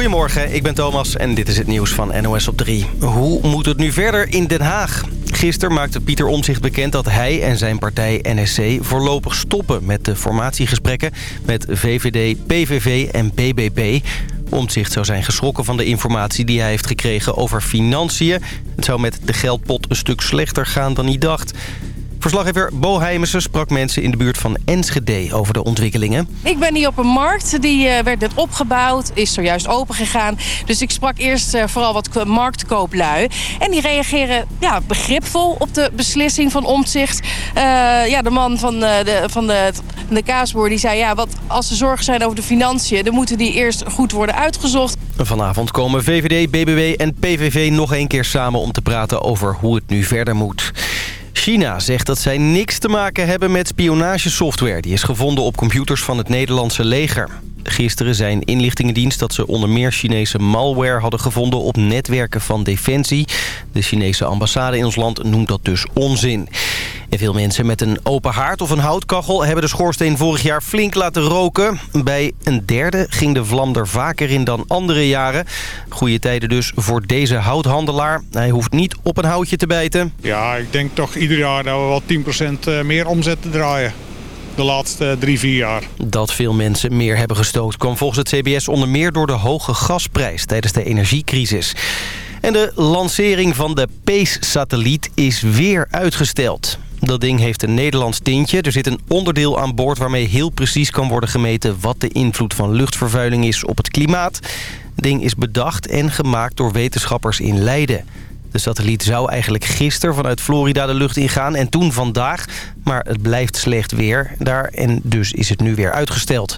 Goedemorgen, ik ben Thomas en dit is het nieuws van NOS op 3. Hoe moet het nu verder in Den Haag? Gisteren maakte Pieter Omtzigt bekend dat hij en zijn partij NSC voorlopig stoppen met de formatiegesprekken met VVD, PVV en BBB. Omtzigt zou zijn geschrokken van de informatie die hij heeft gekregen over financiën. Het zou met de geldpot een stuk slechter gaan dan hij dacht. Verslaggever Bo Heimessen sprak mensen in de buurt van Enschede over de ontwikkelingen. Ik ben hier op een markt, die uh, werd net opgebouwd, is zojuist open gegaan. Dus ik sprak eerst uh, vooral wat marktkooplui. En die reageren ja, begripvol op de beslissing van Omtzigt. Uh, ja, de man van, de, van de, de kaasboer die zei... ja, wat, als er zorgen zijn over de financiën... dan moeten die eerst goed worden uitgezocht. Vanavond komen VVD, BBW en PVV nog een keer samen om te praten over hoe het nu verder moet. China zegt dat zij niks te maken hebben met spionagesoftware... die is gevonden op computers van het Nederlandse leger. Gisteren zei inlichtingendienst dat ze onder meer Chinese malware hadden gevonden op netwerken van Defensie. De Chinese ambassade in ons land noemt dat dus onzin. En veel mensen met een open haard of een houtkachel hebben de schoorsteen vorig jaar flink laten roken. Bij een derde ging de vlam er vaker in dan andere jaren. Goede tijden dus voor deze houthandelaar. Hij hoeft niet op een houtje te bijten. Ja, ik denk toch ieder jaar dat we wel 10% meer omzet te draaien de laatste drie, vier jaar. Dat veel mensen meer hebben gestookt kwam volgens het CBS onder meer door de hoge gasprijs tijdens de energiecrisis. En de lancering van de PACE-satelliet is weer uitgesteld. Dat ding heeft een Nederlands tintje. Er zit een onderdeel aan boord waarmee heel precies kan worden gemeten... wat de invloed van luchtvervuiling is op het klimaat. Ding is bedacht en gemaakt door wetenschappers in Leiden. De satelliet zou eigenlijk gisteren vanuit Florida de lucht ingaan en toen vandaag. Maar het blijft slecht weer daar en dus is het nu weer uitgesteld.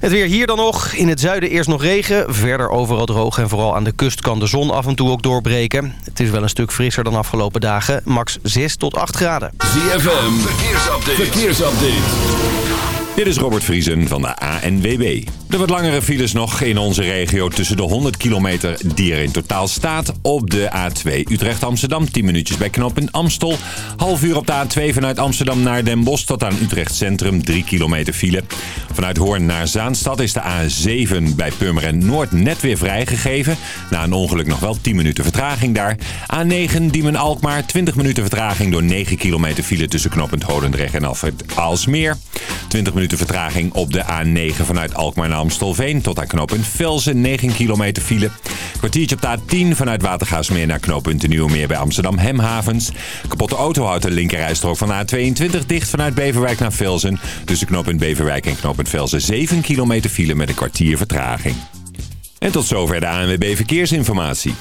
Het weer hier dan nog. In het zuiden eerst nog regen. Verder overal droog en vooral aan de kust kan de zon af en toe ook doorbreken. Het is wel een stuk frisser dan afgelopen dagen. Max 6 tot 8 graden. ZFM, verkeersupdate. verkeersupdate. Dit is Robert Vriesen van de ANWB. De wat langere files nog in onze regio tussen de 100 kilometer die er in totaal staat. Op de A2 Utrecht-Amsterdam, 10 minuutjes bij knooppunt Amstel. Half uur op de A2 vanuit Amsterdam naar Den Bosch tot aan Utrecht Centrum, 3 kilometer file. Vanuit Hoorn naar Zaanstad is de A7 bij Purmeren Noord net weer vrijgegeven. Na een ongeluk nog wel 10 minuten vertraging daar. A9 Diemen-Alkmaar, 20 minuten vertraging door 9 kilometer file tussen knooppunt Holendrecht en Alfred Aalsmeer. 20 minuten vertraging op de A9 vanuit Alkmaar naar Amstelveen tot aan knooppunt Velsen. 9 kilometer file. Kwartiertje op de A10 vanuit Watergaasmeer naar knooppunt Nieuwmeer bij Amsterdam Hemhavens. Kapotte auto houdt de linkerrijstrook van A22 dicht vanuit Beverwijk naar Velsen. Tussen knooppunt Beverwijk en knooppunt Velsen 7 kilometer file met een kwartier vertraging. En tot zover de ANWB Verkeersinformatie.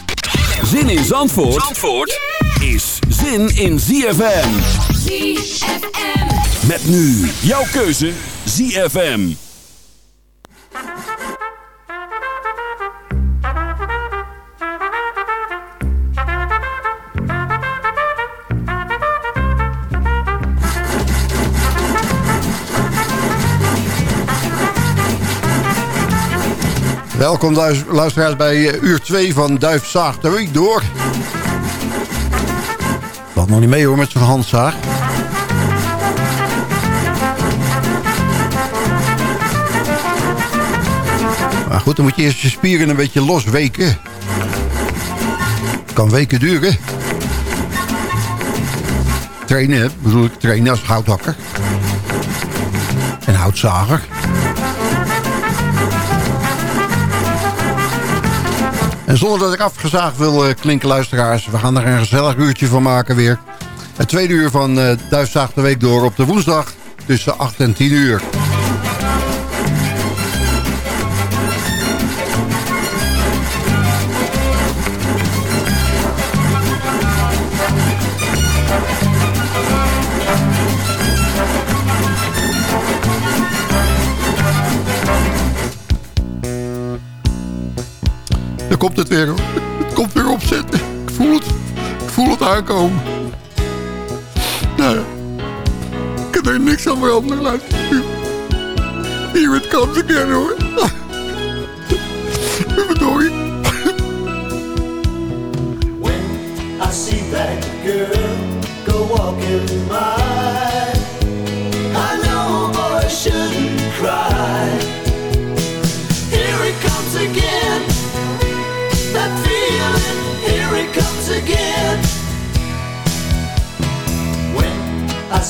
Zin in Zandvoort, Zandvoort is zin in ZFM. ZFM. Met nu jouw keuze ZFM. Welkom luisteraars bij eh, uur 2 van Duifzaag de Week door. Valt nog niet mee hoor met zo'n handzaag. Goed, dan moet je eerst je spieren een beetje losweken. Kan weken duren. Trainen, bedoel ik trainen als houthakker. En houtzager. En zonder dat ik afgezaagd wil uh, klinken, luisteraars... we gaan er een gezellig uurtje van maken weer. Het tweede uur van uh, Duifzaag de Week door op de woensdag... tussen 8 en 10 uur. Komt het weer. Het komt weer opzetten. Ik voel het. Ik voel het aankomen. Nou ja. Ik kan er niks aan veranderen. Hier het comes again hoor.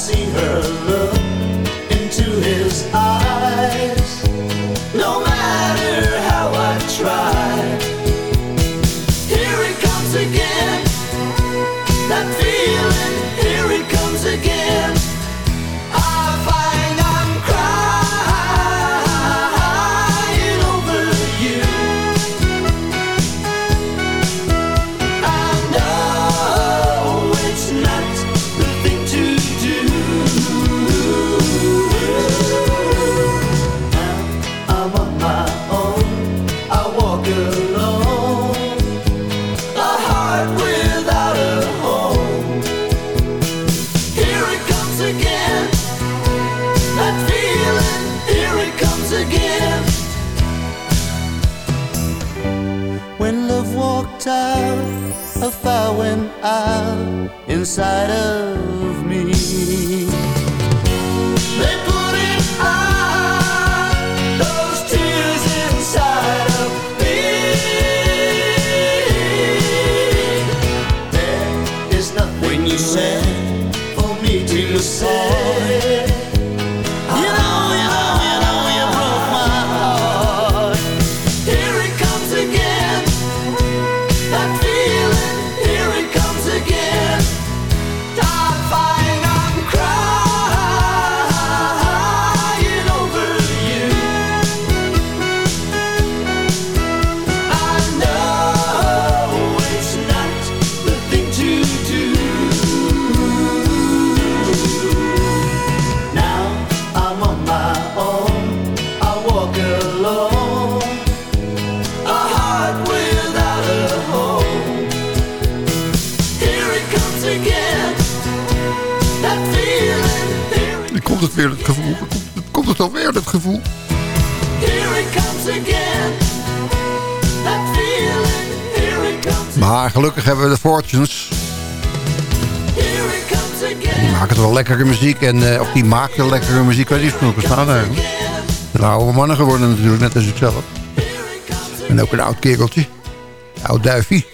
Maar En, uh, of die maken lekkere muziek. Weet of nog bestaan eigenlijk. Een oude mannen geworden natuurlijk, net als ik zelf. En ook een oud kereltje. Oud duifie.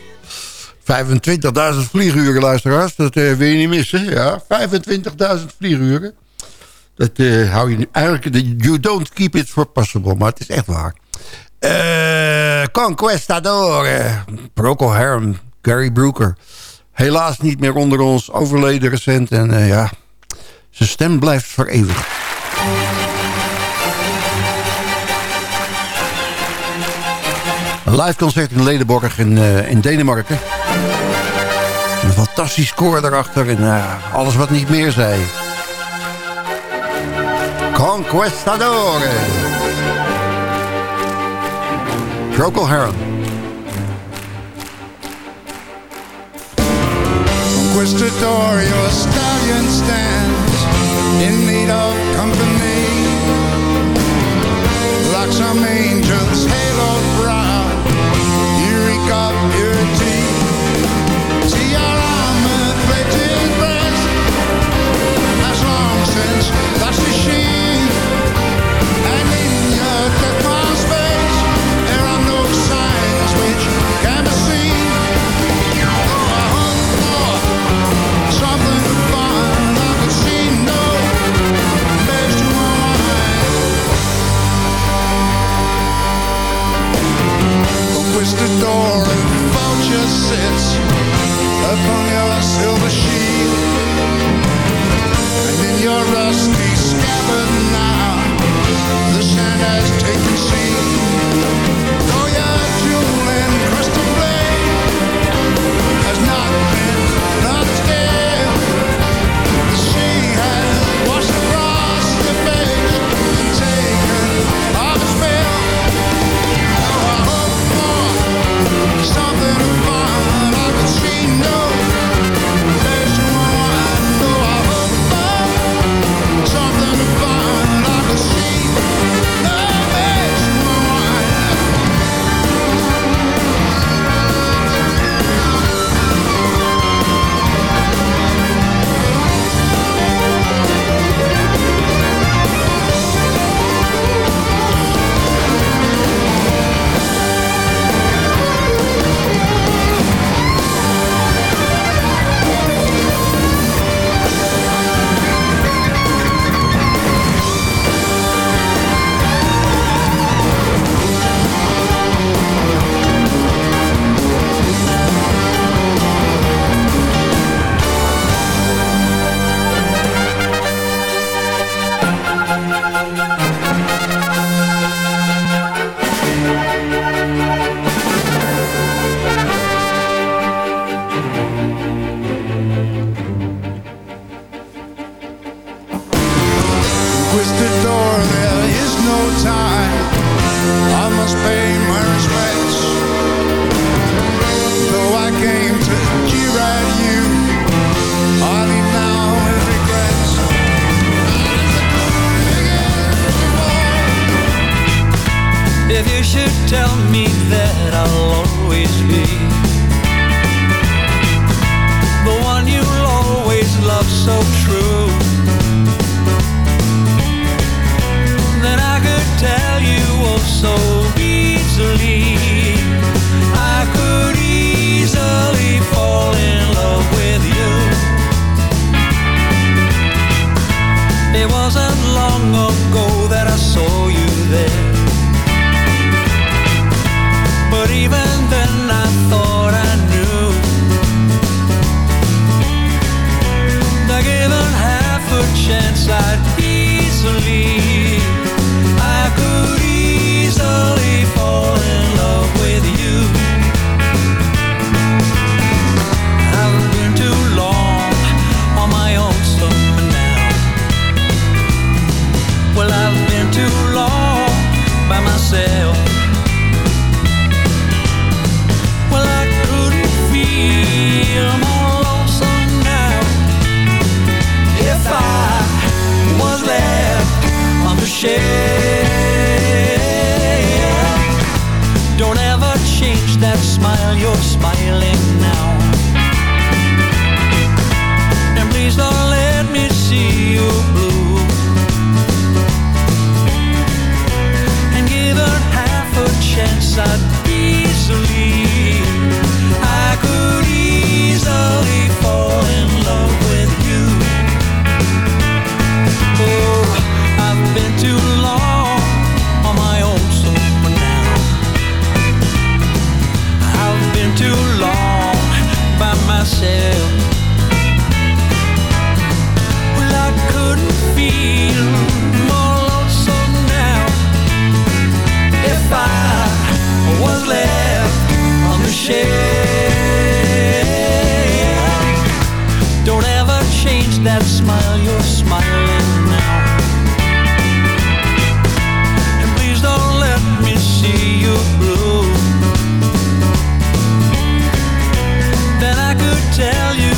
25.000 vlieguren, luisteraars. Dat uh, wil je niet missen. Ja, 25.000 vlieguren. Dat uh, hou je eigenlijk... You don't keep it for possible. Maar het is echt waar. Uh, Conquistador. Procol Harum. Gary Brooker. Helaas niet meer onder ons. Overleden recent. En ja, zijn stem blijft vereeuwigd. Een live concert in Ledenborg in, uh, in Denemarken. Een fantastisch koor daarachter. En uh, alles wat niet meer zei. Conquistadore. Procol Harum. Conquistador, your stallion in need of company. Like some angels, halo brow, you mind. door and vulture sits upon your silver shield, and in your rusty that smile you're smiling now. And please don't let me see you blue. Then I could tell you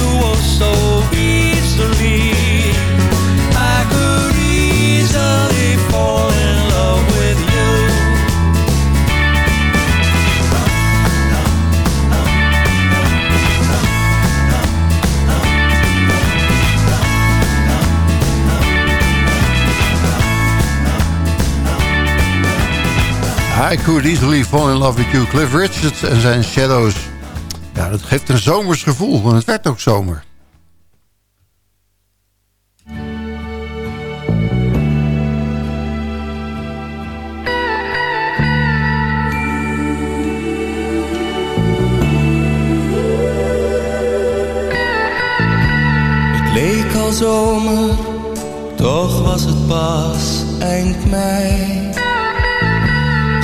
I could easily fall in love with you. Cliff Richards en zijn Shadows. Ja, dat geeft een zomers gevoel, want het werd ook zomer. Het leek al zomer, toch was het pas eind mei.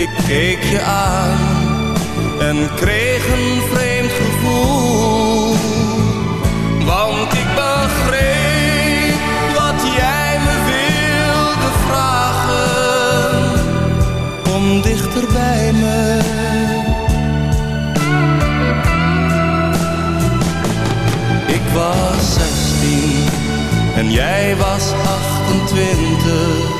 Ik keek je aan en kreeg een vreemd gevoel. Want ik begreep wat jij me wilde vragen. Kom dichter bij me. Ik was 16 en jij was 28.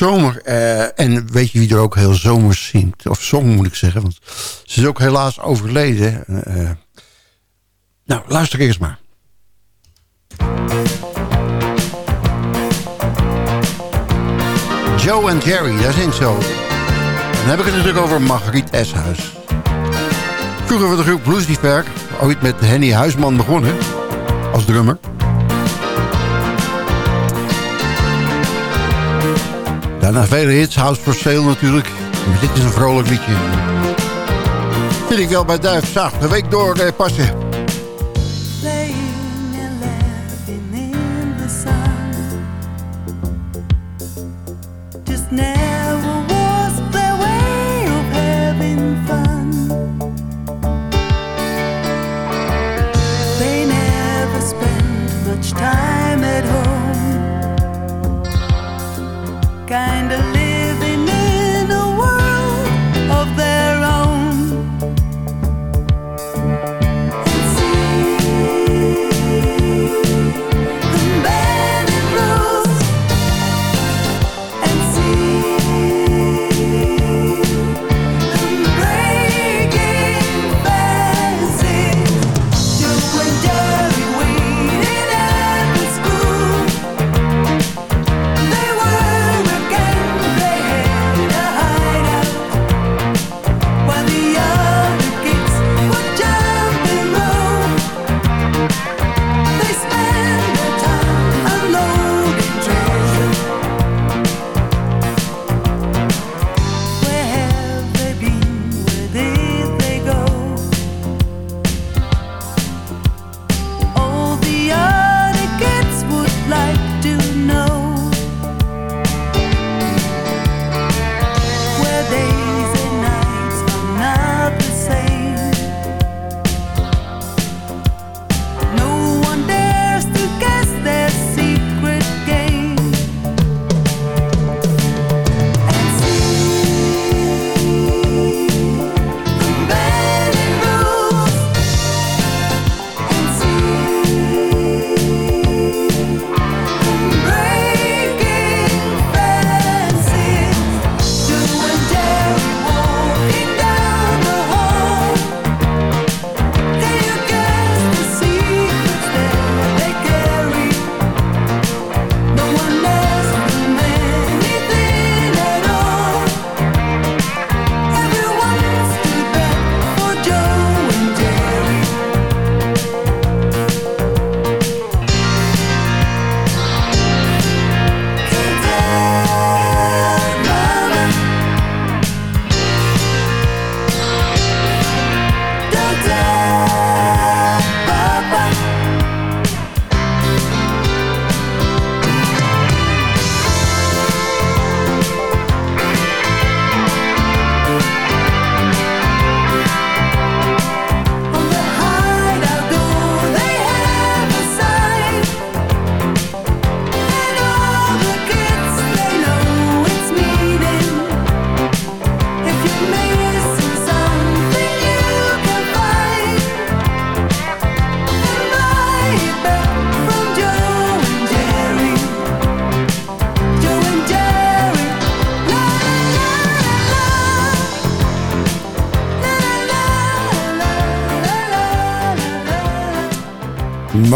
zomer. Eh, en weet je wie er ook heel zomers zingt? Of zong moet ik zeggen, want ze is ook helaas overleden. Eh, eh. nou, luister eerst maar. Joe en Jerry, daar zingt zo. Dan heb ik het natuurlijk over Margriet Eshuis. Vroeger was de groep Bluesdiefwerk ooit met Henny Huisman begonnen. Als drummer. Daarna vele hits, House for Sale natuurlijk. Maar dit is een vrolijk liedje. Vind ik wel bij Duif zacht. De week door eh, passen.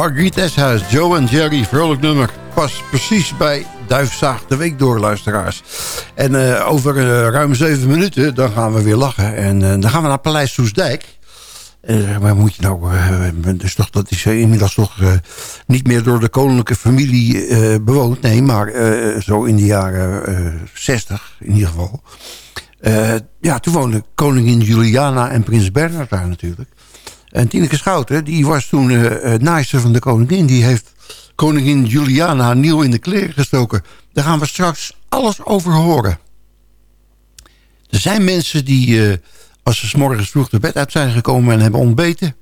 Margriet Eshuis, Joe en Jerry, vrolijk nummer. Pas precies bij Duifzaag de Week door, luisteraars. En eh, over eh, ruim zeven minuten, dan gaan we weer lachen. En eh, dan gaan we naar Paleis Soesdijk. Maar moet je nou, dus toch, dat is inmiddels toch niet meer door de koninklijke familie bewoond. Nee, maar zo in de jaren 60 in ieder geval. ja, toen woonden koningin Juliana en prins Bernhard daar natuurlijk. En Tineke Schouten, die was toen uh, naaister van de koningin. Die heeft koningin Juliana nieuw in de kleren gestoken. Daar gaan we straks alles over horen. Er zijn mensen die, uh, als ze s morgens vroeg de bed uit zijn gekomen en hebben ontbeten...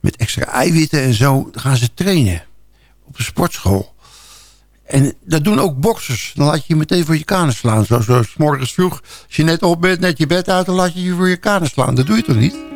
met extra eiwitten en zo, gaan ze trainen op de sportschool. En dat doen ook boxers. Dan laat je je meteen voor je kanen slaan. Zoals zo, s morgens vroeg, als je net op bent, net je bed uit... dan laat je je voor je kanen slaan. Dat doe je toch niet?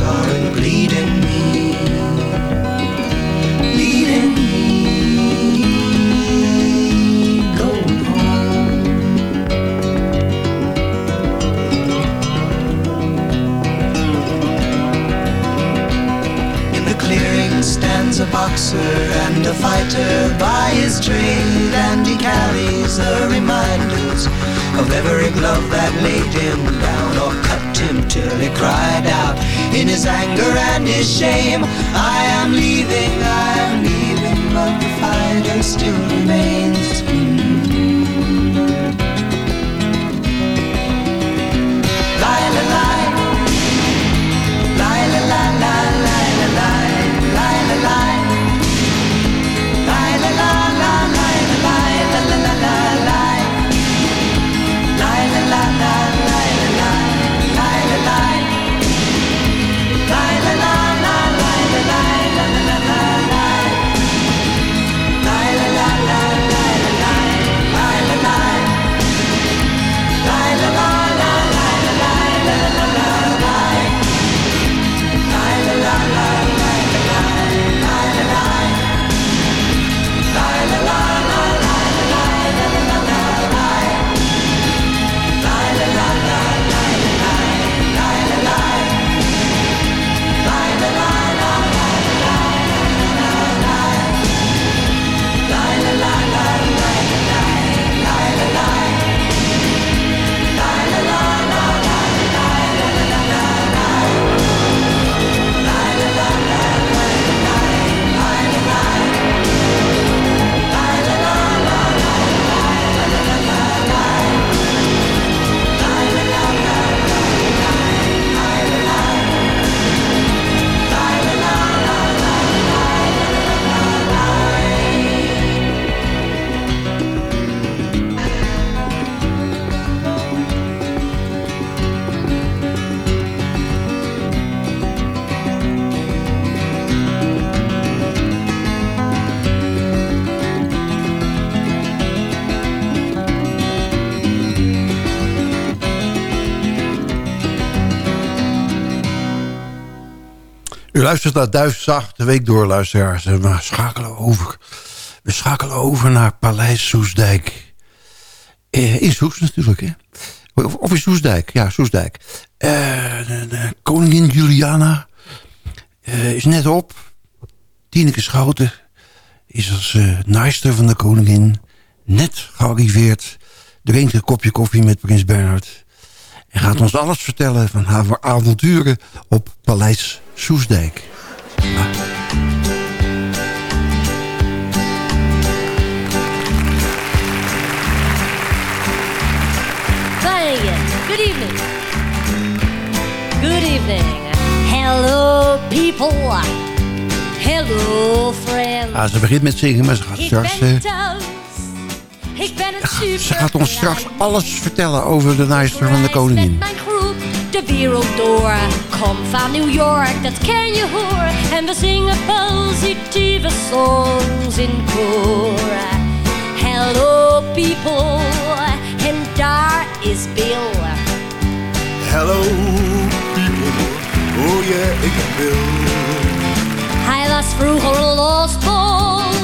Are bleeding me. Bleeding me. Going home. In the clearing stands a boxer and a fighter by his trade, and he carries the reminders of every glove that laid him down him till he cried out in his anger and his shame. I am leaving, I am leaving, but the fighter still remains. Luistert naar Duifzaag de week door, luisteraars. We schakelen over. We schakelen over naar Paleis Soesdijk. Eh, in Soes natuurlijk, hè? Of, in Soesdijk, ja, Soesdijk. Eh, de, koningin Juliana eh, is net op. Tineke Schouten is als eh naaister van de koningin net gearriveerd. Drinkt een kopje koffie met prins Bernhard. En gaat ons alles vertellen van haar avonturen op Paleis Soesdijk. Again. Good evening. Good evening. Hello, people. Hello, friends. Ah, ze begint met zingen, maar ze gaat Ik straks... ben eh, thuis. Ik ben het super. ze gaat ons straks alles vertellen over de naaister van de koningin. Mijn groep de wereld door. Kom van New York, dat ken je hoor. En we zingen positieve songs in koor. Hello people, en daar is Bill. Hello, people. Oh yeah, ik ben Bill. Hij was vroeger een losbol.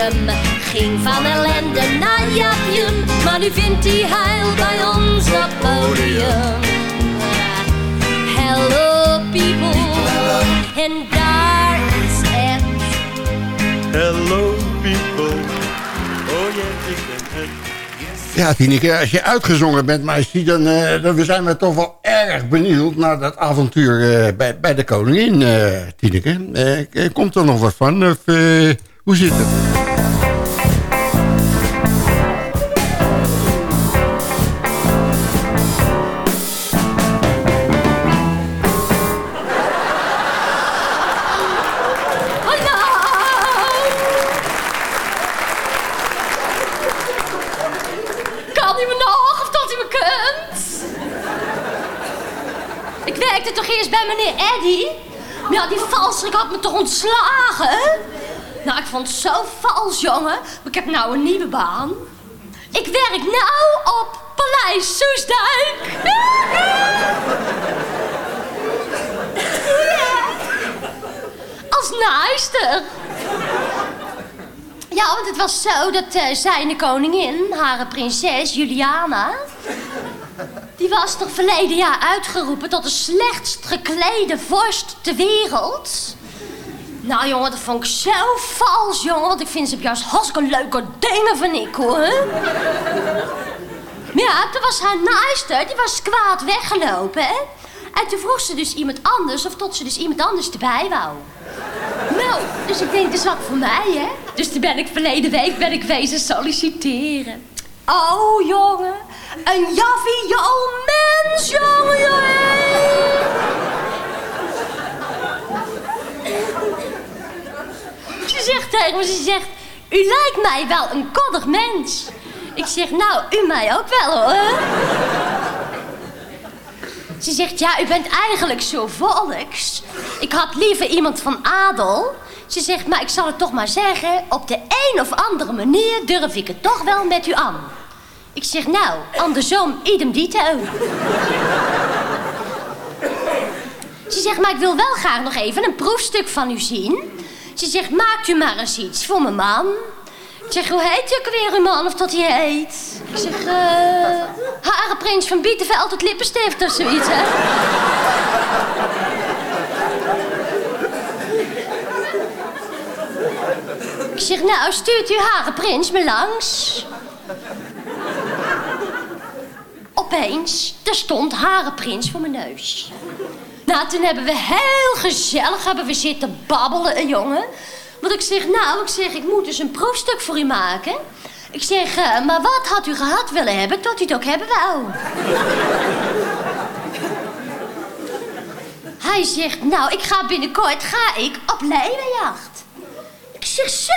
Ging van ellende naar japium. Maar nu vindt hij heil bij ons op podium. Hello people. En daar is Ed. Hello, people. Oh yeah, ik ben het. Ja, Tineke, als je uitgezongen bent, meisje, dan, eh, dan zijn we toch wel erg benieuwd naar dat avontuur eh, bij, bij de koningin, eh Tineke. Komt er nog wat van? Of, eh, hoe zit het? Ontslagen? Nou, ik vond het zo vals, jongen. Maar ik heb nou een nieuwe baan. Ik werk nou op Paleis Soesdijk. Als naaister. Ja, want het was zo dat eh zijn koningin, haar prinses Juliana... die was toch verleden jaar uitgeroepen tot de slechtst geklede vorst ter wereld? Nou jongen, dat vond ik zo vals, jongen. Want ik vind ze juist hartstikke leuke dingen van ik, hoor. Ja, toen was haar naaister, die was kwaad weggelopen, hè. En toen vroeg ze dus iemand anders, of tot ze dus iemand anders erbij wou. Nou, dus ik denk, dat is wat voor mij, hè? Dus toen ben ik verleden week ben ik wezen solliciteren. Oh, jongen. Een joviaal mens, jongen, jongen. Ze zegt tegen ze zegt... U lijkt mij wel een koddig mens. Ik zeg, nou, u mij ook wel, hoor. Ze zegt, ja, u bent eigenlijk zo volks. Ik had liever iemand van adel. Ze zegt, maar ik zal het toch maar zeggen... op de een of andere manier durf ik het toch wel met u aan. Ik zeg, nou, andersom, idem dito. Ze zegt, maar ik wil wel graag nog even een proefstuk van u zien. Ze zegt, maakt u maar eens iets voor mijn man. Ik zeg, hoe heet u ook weer uw man of dat hij heet? Ik zeg, eh... Harenprins van Bietenveld, het lippenstift of zoiets, hè? Ik zeg, nou, stuurt u Harenprins me langs. Opeens, er stond Harenprins voor mijn neus. Nou, toen hebben we heel gezellig hebben we zitten babbelen, jongen. Want ik zeg, nou, ik zeg, ik moet dus een proefstuk voor u maken. Ik zeg, eh, maar wat had u gehad willen hebben tot u het ook hebben wou? Hij zegt, nou, ik ga binnenkort ga ik op leeuwenjacht. Ik zeg, zo.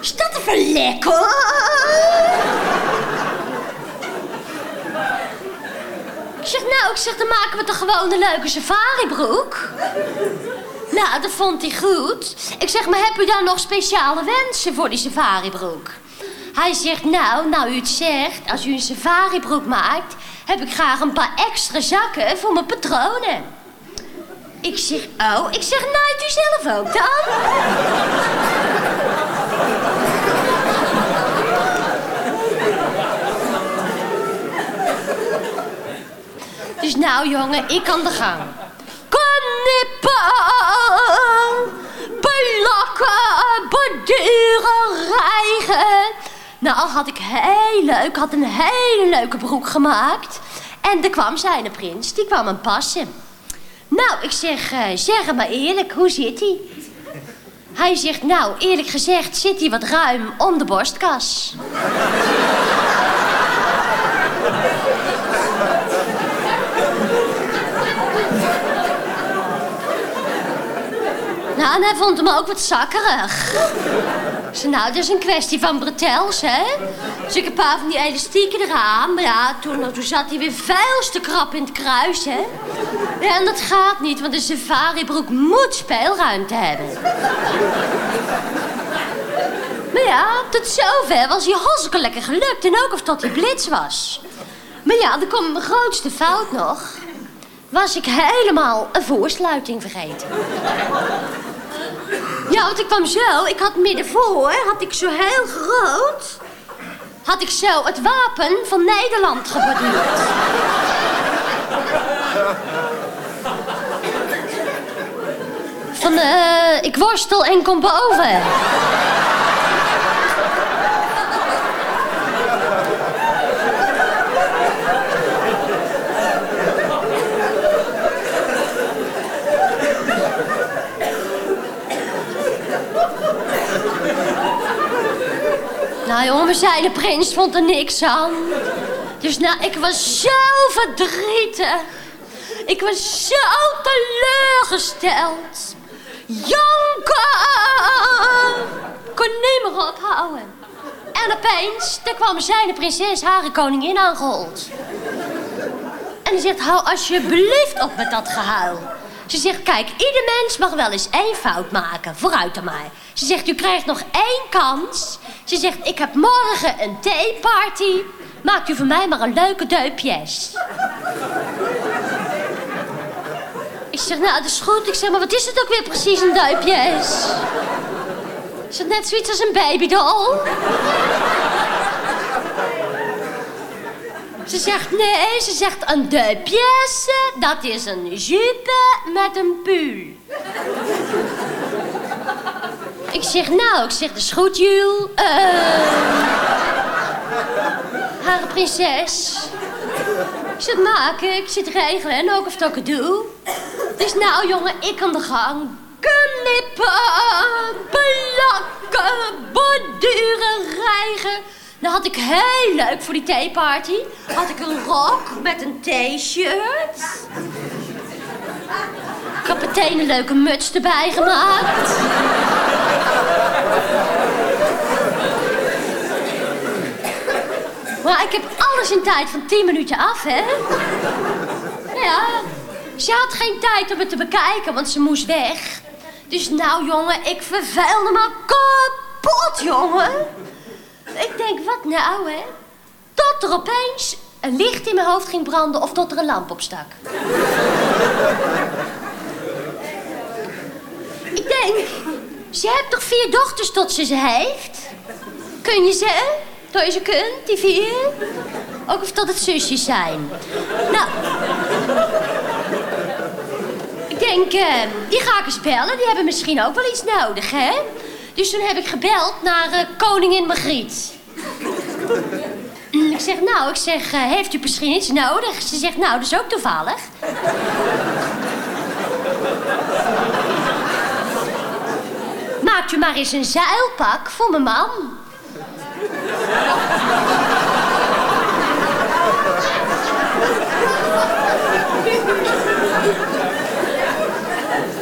Is dat even lekker? Ik zeg, nou, ik zeg, dan maken we toch gewoon een leuke safaribroek? Nou, dat vond hij goed. Ik zeg, maar heb u dan nog speciale wensen voor die safaribroek? Hij zegt, nou, nou u het zegt, als u een safaribroek maakt... heb ik graag een paar extra zakken voor mijn patronen. Ik zeg, oh, ik zeg, naait u zelf ook dan? Dus nou, jongen, ik kan de gang. Knippen, belakken, borduren, rijgen. Nou, had ik heel leuk, had een hele leuke broek gemaakt. En er kwam zijn prins, die kwam hem passen. Nou, ik zeg, eh, zeg het maar eerlijk, hoe zit hij? Hij zegt, nou, eerlijk gezegd zit hij wat ruim om de borstkas. Nou, hij vond hem ook wat zakkerig. Zei, nou, dat is een kwestie van bretels, hè? Dus ik een paar van die elastieken eraan. Maar ja, toen, toen zat hij weer veel te krap in het kruis, hè? Ja, en dat gaat niet, want een safaribroek moet speelruimte hebben. Maar ja, tot zover was hij hartstikke lekker gelukt. En ook of tot hij blitz was. Maar ja, dan komt mijn grootste fout nog. Was ik helemaal een voorsluiting vergeten. Ja, want ik kwam zo. Ik had middenvoor, had ik zo heel groot... had ik zo het wapen van Nederland geborduurd. Van, eh, ik worstel en kom boven. Nou jongen, we zei de prins vond er niks aan. Dus nou, ik was zo verdrietig. Ik was zo teleurgesteld. Janken! Kon niet meer ophouden. En opeens, daar kwam zijn prinses haar koningin aangehold. En die zegt, hou alsjeblieft op met dat gehuil. Ze zegt, kijk, ieder mens mag wel eens één fout maken. Vooruit dan maar. Ze zegt, u krijgt nog één kans. Ze zegt, ik heb morgen een theeparty. Maakt u voor mij maar een leuke deupjes. Ik zeg, nou, dat is goed. Ik zeg, maar wat is het ook weer precies, een duipjes? Is het net zoiets als een babydoll? Ze zegt, nee, ze zegt een duipjes, dat is een jupe met een puul. Ik zeg, nou, ik zeg, dat is goed, Jules. Eh Hare prinses. Ik zit maken, ik zit regelen en ook of dat ik het doe. Dus nou, jongen, ik aan de gang. Knippen, plakken, borduren, rijgen. Nou had ik heel leuk voor die theeparty. Had ik een rok met een t-shirt. Ik heb meteen een leuke muts erbij gemaakt. Maar ik heb alles in tijd van 10 minuten af, hè? Ja, ze had geen tijd om het te bekijken, want ze moest weg. Dus nou, jongen, ik verveelde me kapot, jongen. Ik denk, wat nou, hè? Tot er opeens een licht in mijn hoofd ging branden of tot er een lamp opstak. ik denk, ze heeft toch vier dochters tot ze ze heeft? Kun je ze? Dat je kunt, die vier? Ook of dat het zusjes zijn. Nou, ik denk, eh, die ga ik eens bellen. Die hebben misschien ook wel iets nodig, hè? Dus toen heb ik gebeld naar eh, koningin Margriet. Ik zeg, nou, ik zeg, eh, heeft u misschien iets nodig? Ze zegt, nou, dat is ook toevallig. Maakt u maar eens een zeilpak voor mijn man.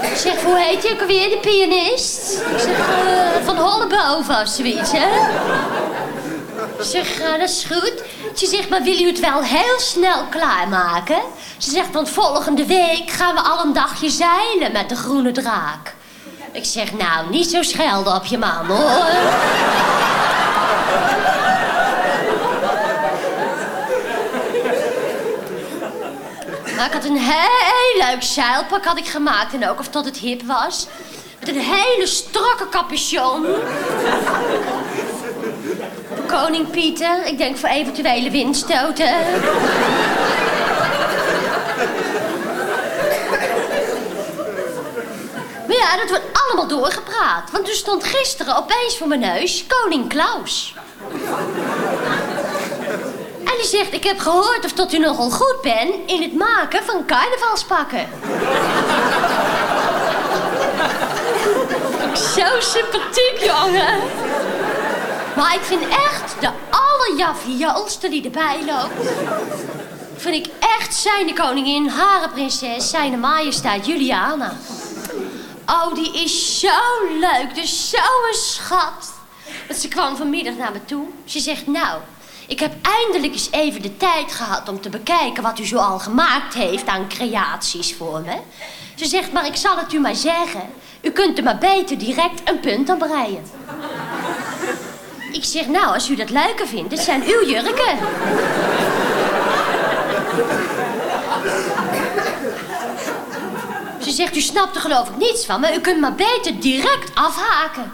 Ik zeg, hoe heet je ook alweer, de pianist? Ik zeg, eh, van Holleboven of zoiets, hè? Ik zeg, eh, dat is goed. Ze zegt, maar wil u het wel heel snel klaarmaken? Ze zegt, want volgende week gaan we al een dagje zeilen met de groene draak. Ik zeg, nou, niet zo schelden op je man, hoor. Maar ik had een heel leuk zeilpak had ik gemaakt. En ook of dat het hip was. Met een hele strakke capuchon. Koning Pieter. Ik denk voor eventuele windstoten. Maar ja, dat wordt allemaal doorgepraat. Want er stond gisteren opeens voor mijn neus Koning Klaus. En die zegt, ik heb gehoord of dat u nogal goed bent in het maken van carnavalspakken. Zo sympathiek, jongen. Maar ik vind echt de allerjavioolste die erbij loopt. Vind ik echt zijn de koningin, hare prinses, zijn majesteit Juliana. Oh, die is zo leuk, dus zo'n schat. Want ze kwam vanmiddag naar me toe. Ze zegt, nou, ik heb eindelijk eens even de tijd gehad om te bekijken wat u zo al gemaakt heeft aan creaties voor me. Ze zegt, maar ik zal het u maar zeggen. U kunt er maar beter direct een punt aan breien. Ik zeg, nou, als u dat leuker vindt, het zijn uw jurken. Ze zegt, u snapt er geloof ik niets van, maar u kunt maar beter direct afhaken.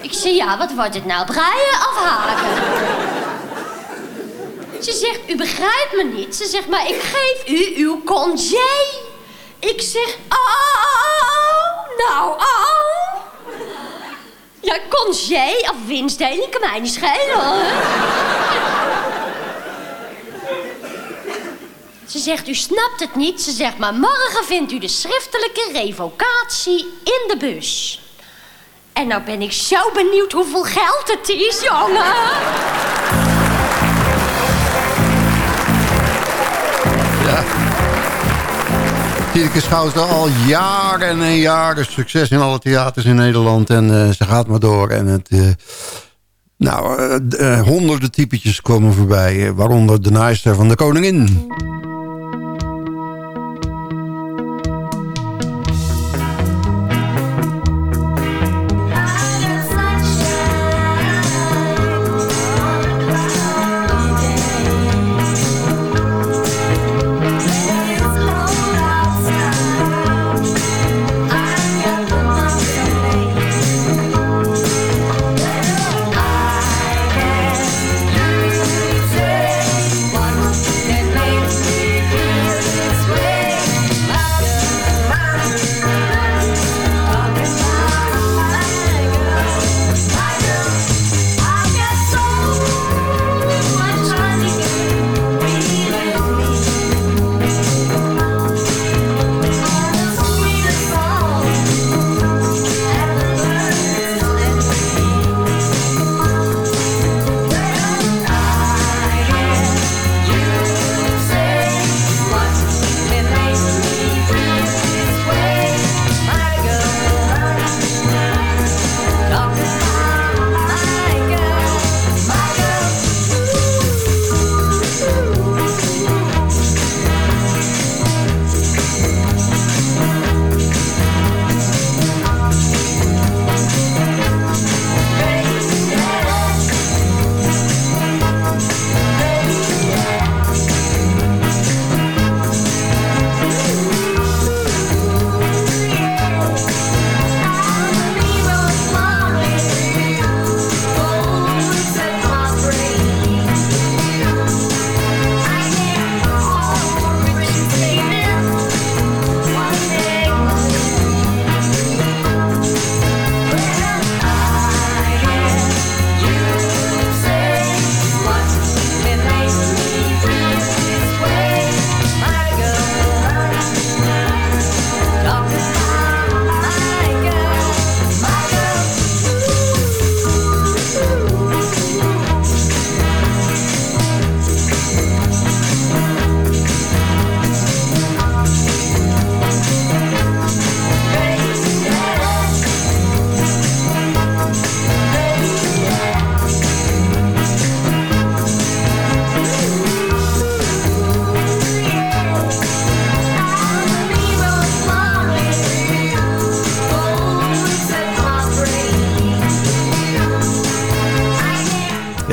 Ik zeg, ja, wat wordt het nou? Breien, afhaken. Ze zegt, u begrijpt me niet. Ze zegt, maar ik geef u uw congé. Ik zeg, oh, nou, oh. Ja, congé of winstdeling kan mij niet schelen, hoor. Ze zegt, u snapt het niet. Ze zegt, maar morgen vindt u de schriftelijke revocatie in de bus. En nou ben ik zo benieuwd hoeveel geld het is, jongen. Ja. Tineke Schouten al jaren en jaren succes in alle theaters in Nederland. En eh, ze gaat maar door. En het, eh, nou, eh, honderden typetjes komen voorbij. waaronder de naaister van de koningin.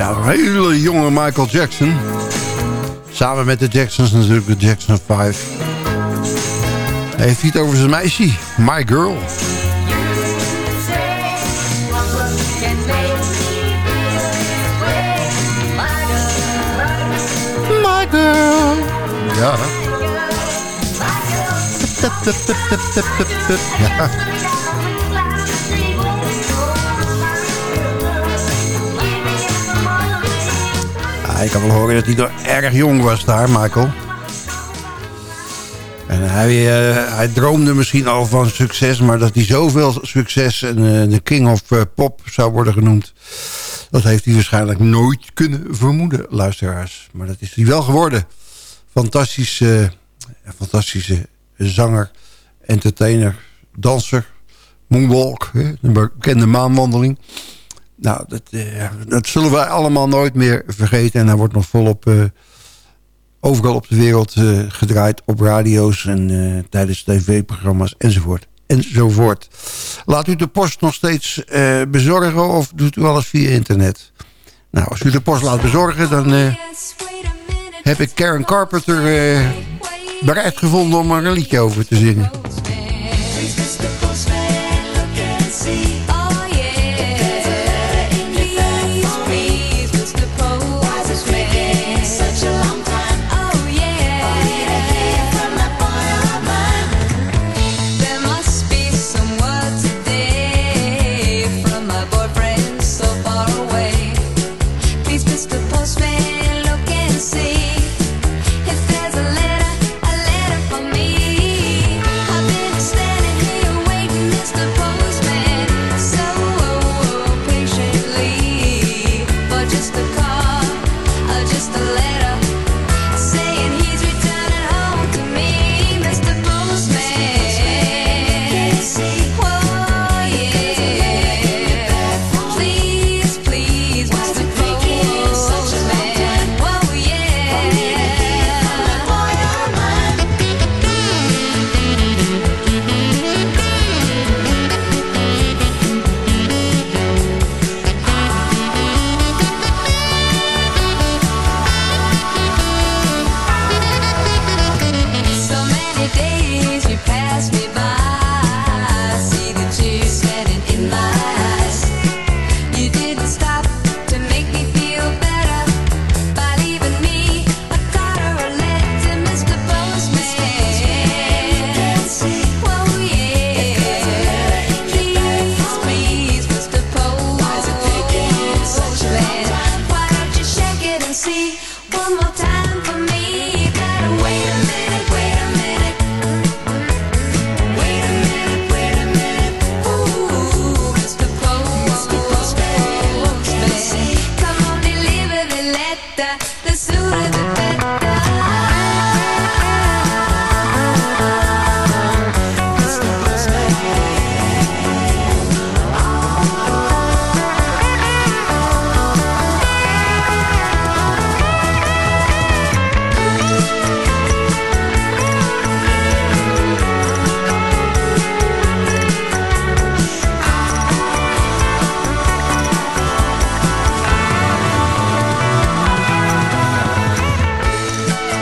Hele jonge Michael Jackson. Samen met de Jacksons natuurlijk, de Jackson 5. Hij heeft het over zijn meisje, My Girl. My Girl. Ja. Ja. Ik kan wel horen dat hij nog erg jong was daar, Michael. En hij, eh, hij droomde misschien al van succes... maar dat hij zoveel succes en eh, de king of eh, pop zou worden genoemd... dat heeft hij waarschijnlijk nooit kunnen vermoeden, luisteraars. Maar dat is hij wel geworden. Fantastische, fantastische zanger, entertainer, danser... moonwalk, hè, de bekende maanwandeling... Nou, dat, eh, dat zullen wij allemaal nooit meer vergeten. En hij wordt nog volop uh, overal op de wereld eh, gedraaid. Op radio's en eh, tijdens tv-programma's enzovoort. Enzovoort. Laat u de post nog steeds eh, bezorgen of doet u alles via internet? Nou, als u de post laat bezorgen, dan eh, heb ik Karen Carpenter eh, bereid gevonden om er een liedje over te zingen.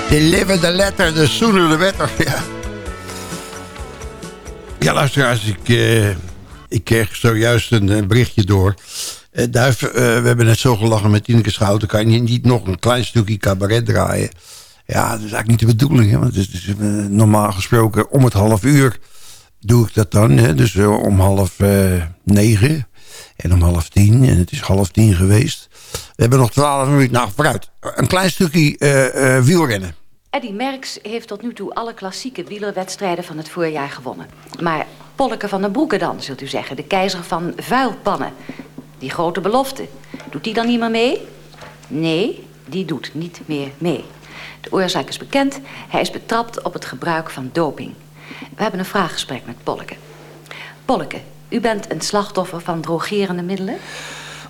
Deliver the letter, the sooner the better. Ja, ja luisteraars, ik, eh, ik kreeg zojuist een berichtje door. Eh, eh, we hebben net zo gelachen met Tineke Schouten. Kan je niet nog een klein stukje cabaret draaien? Ja, dat is eigenlijk niet de bedoeling. Hè? Want het is, normaal gesproken om het half uur doe ik dat dan. Hè? Dus om half negen en om half tien. En het is half tien geweest. We hebben nog twaalf minuten. Nou, vooruit. Een klein stukje wielrennen. Eddy Merckx heeft tot nu toe alle klassieke wielerwedstrijden van het voorjaar gewonnen. Maar Polleke van den Broeke dan, zult u zeggen. De keizer van vuilpannen. Die grote belofte. Doet die dan niet meer mee? Nee, die doet niet meer mee. De oorzaak is bekend. Hij is betrapt op het gebruik van doping. We hebben een vraaggesprek met Polleke. Polleke, u bent een slachtoffer van drogerende middelen?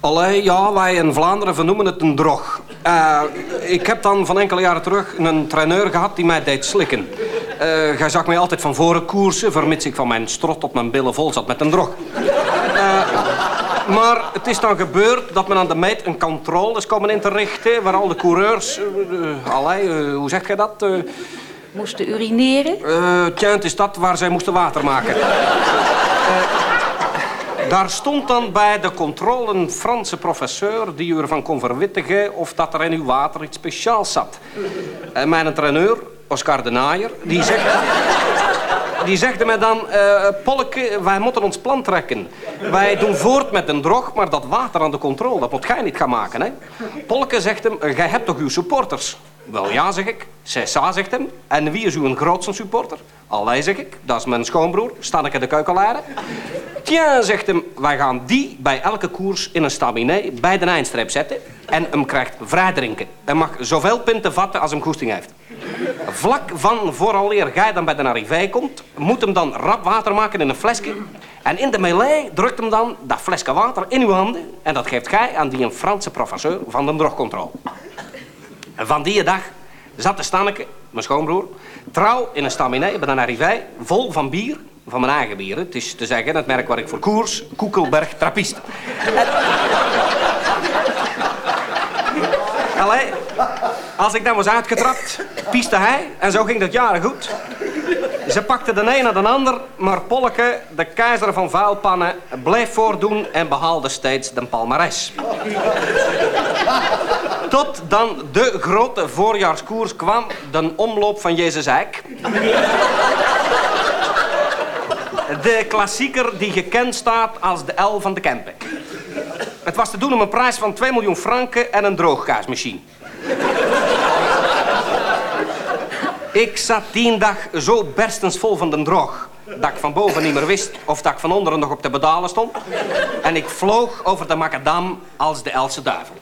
Allee, ja, wij in Vlaanderen vernoemen het een drog. Eh, ik heb dan van enkele jaren terug een traineur gehad die mij deed slikken. Eh hij zag mij altijd van voren koersen, vermits ik van mijn strot op mijn billen vol zat met een drog. Eh, Maar het is dan gebeurd dat men aan de meet een controle is komen in te richten... waar al de coureurs... eh, hoe zeg je dat? Moesten urineren? tja, het is dat waar zij moesten water maken. Eh, daar stond dan bij de controle een Franse professeur... die u ervan kon verwittigen of dat er in uw water iets speciaals zat. En mijn traineur, Oscar de Naaier, die zegt... Die zegde mij dan, eh Polke, wij moeten ons plan trekken. Wij doen voort met een drog, maar dat water aan de controle, dat moet jij niet gaan maken. Hè? Polke zegt hem, jij hebt toch uw supporters? Wel ja, zeg ik. Cessa zegt hem. En wie is uw grootste supporter? Allee, zeg ik. Dat is mijn schoonbroer, Stanneke de Keukenlaarder. Tja, zegt hem, wij gaan die bij elke koers in een staminet bij de eindstreep zetten. En hem krijgt vrij drinken. Hij mag zoveel pinten vatten als hem goesting heeft. Vlak van vooraleer jij dan bij de arrivé komt, moet hem dan rap water maken in een flesje. En in de melee drukt hem dan dat flesje water in uw handen. En dat geeft jij aan die een Franse professeur van de drogcontrole. En van die dag zat de Stanneke, mijn schoonbroer, trouw in een staminet bij een arrivé, vol van bier, van mijn eigen bier. hè. Het is te zeggen, het merk waar ik voor koers, Koekelberg Trappist. Allee, als ik dan was uitgetrapt, pieste hij en zo ging dat jaren goed. Ze pakte de een naar de ander, maar Polke, de keizer van vuilpannen, bleef voordoen en behaalde steeds de palmares. Tot dan de grote voorjaarskoers kwam, de omloop van Jezus Eik. De klassieker die gekend staat als de L van de Kempen. Het was te doen om een prijs van 2 miljoen franken en een drooggaasmachine. Ik zat die dag zo berstensvol van de droog... dat ik van boven niet meer wist of ik van onderen nog op de pedalen stond. En ik vloog over de macadam als de Else duivel.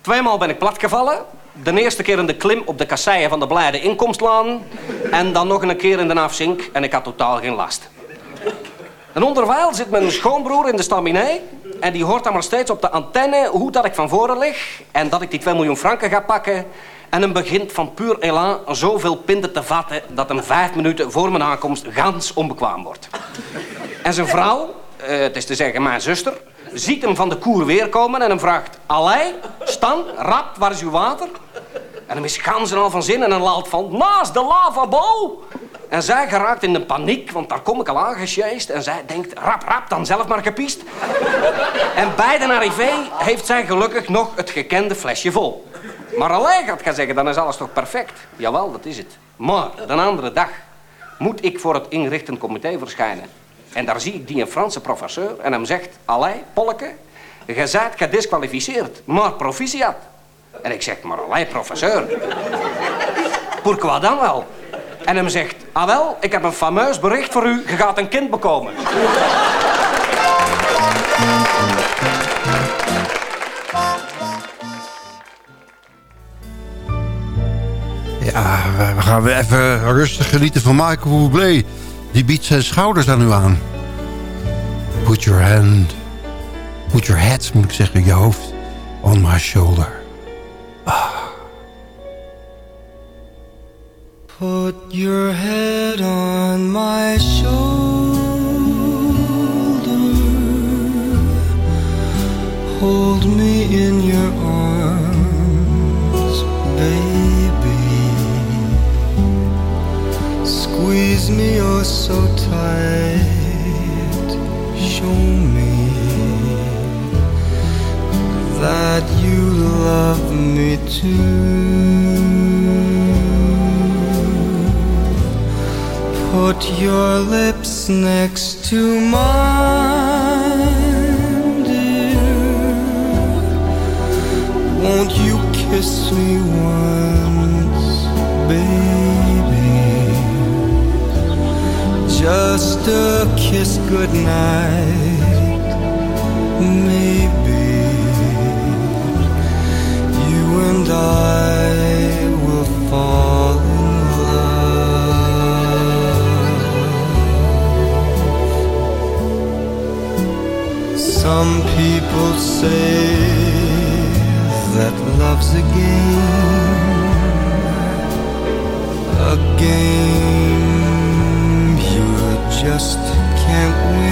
Tweemaal ben ik platgevallen. De eerste keer in de klim op de kasseien van de blijde inkomstlaan. En dan nog een keer in de afzink en ik had totaal geen last. En onderwijl zit mijn schoonbroer in de staminet. En die hoort dan maar steeds op de antenne hoe dat ik van voren lig. En dat ik die 2 miljoen franken ga pakken. En hem begint van puur elan zoveel pinten te vatten... dat hem vijf minuten voor mijn aankomst gans onbekwaam wordt. En zijn vrouw, eh, het is te zeggen mijn zuster... ziet hem van de koer weer komen en hem vraagt... Allee, Stan, rap, waar is uw water? En hem is gans en al van zin en een laalt van... Naast de lavabo! En zij geraakt in de paniek, want daar kom ik al aangesjeest. En zij denkt, rap, rap, dan zelf maar gepiest. en bij de arrivé heeft zij gelukkig nog het gekende flesje vol. Maar alleen gaat gaan zeggen, dan is alles toch perfect? Jawel, dat is het. Maar de andere dag moet ik voor het inrichtend comité verschijnen. En daar zie ik die een Franse professeur en hem zegt... Allee, Polke, je bent gedisqualificeerd, maar proficiat. En ik zeg, maar allee, professeur. Pourquoi dan wel? En hem zegt, ah wel, ik heb een fameus bericht voor u. Je gaat een kind bekomen. Ja, we- gaan weer even rustig genieten van Michael Bublé. Die biedt zijn schouders aan u aan. Put your hand... Put your head, moet ik zeggen, je hoofd... On my shoulder. Ah. Put your head on my shoulder. Hold me in your arms, baby. Squeeze me oh so tight. Show me that you love me too. Put your lips next to mine, dear. Won't you kiss me once, baby? Just a kiss goodnight, maybe. Some people say that love's a game, a game you just can't win.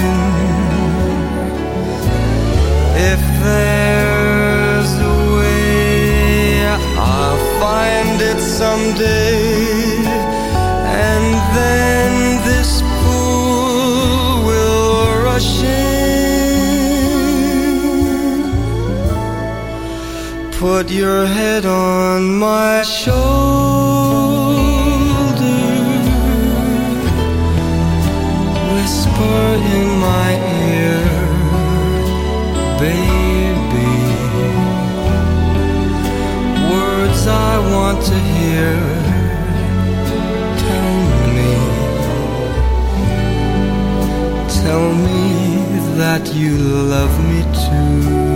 It someday, and then this pool will rush in. Put your head on my shoulder, whisper in my I want to hear. Tell me, tell me that you love me too.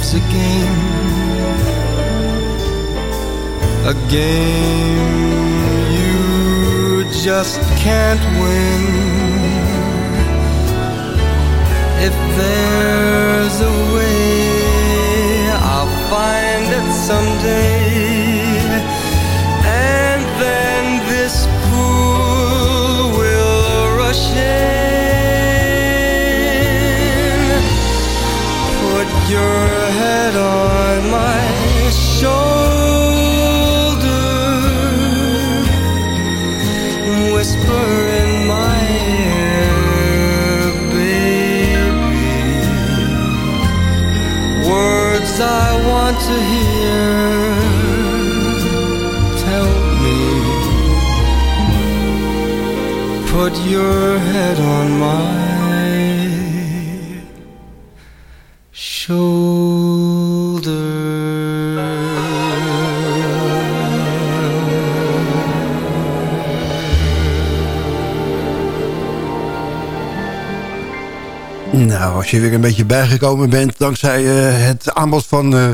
That love's a game, a game you just can't win. If there's a way, I'll find it someday. And then this pool will rush in. Put your Tell me. Put your head on my Nou, als je weer een beetje bijgekomen bent... dankzij eh, het aanbod van eh,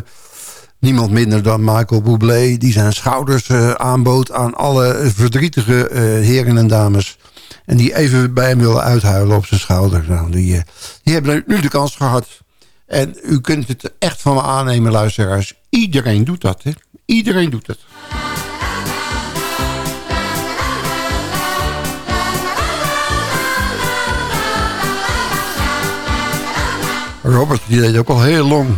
niemand minder dan Michael Bublé... die zijn schouders eh, aanbood aan alle verdrietige eh, heren en dames... en die even bij hem willen uithuilen op zijn schouder. Nou, die, eh, die hebben nu de kans gehad. En u kunt het echt van me aannemen, luisteraars. Iedereen doet dat, hè? Iedereen doet het. Robert, die deed ook al heel lang.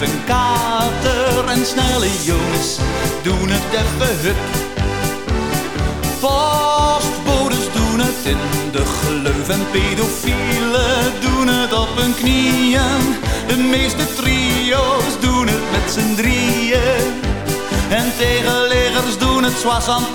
Met een kater en snelle jongens doen het even hup. Postbodes doen het in de gleuf en pedofielen doen het op hun knieën. De meeste trio's doen het met z'n drieën. En tegenleggers doen het zwassend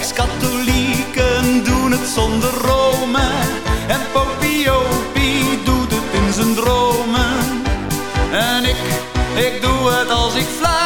Ex-katholieken doen het zonder Rome. En Popiopie doet het in zijn dromen. En ik, ik doe het als ik fluit.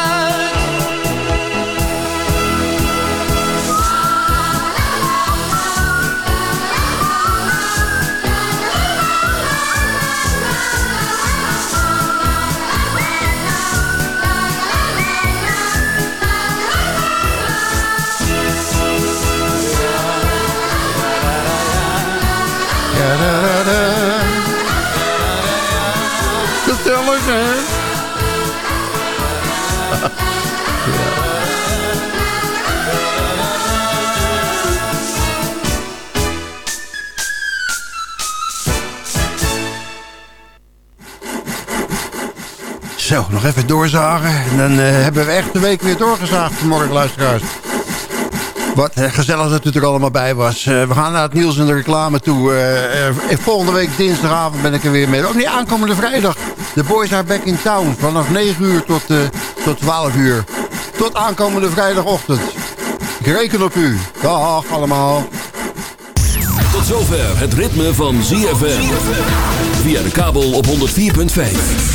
Nog even doorzagen. En dan eh, hebben we echt de week weer doorgezaagd vanmorgen, luisteraars. Wat eh, gezellig dat u er allemaal bij was. Eh, we gaan naar het nieuws en de reclame toe. Volgende week dinsdagavond ben ik er weer mee. Oh nee, aankomende vrijdag. De boys are back in town. Vanaf 9 uur tot, tot 12 uur. Tot aankomende vrijdagochtend. Ik reken op u. Dag allemaal. Tot zover het ritme van ZFM. Via de kabel op 104.5.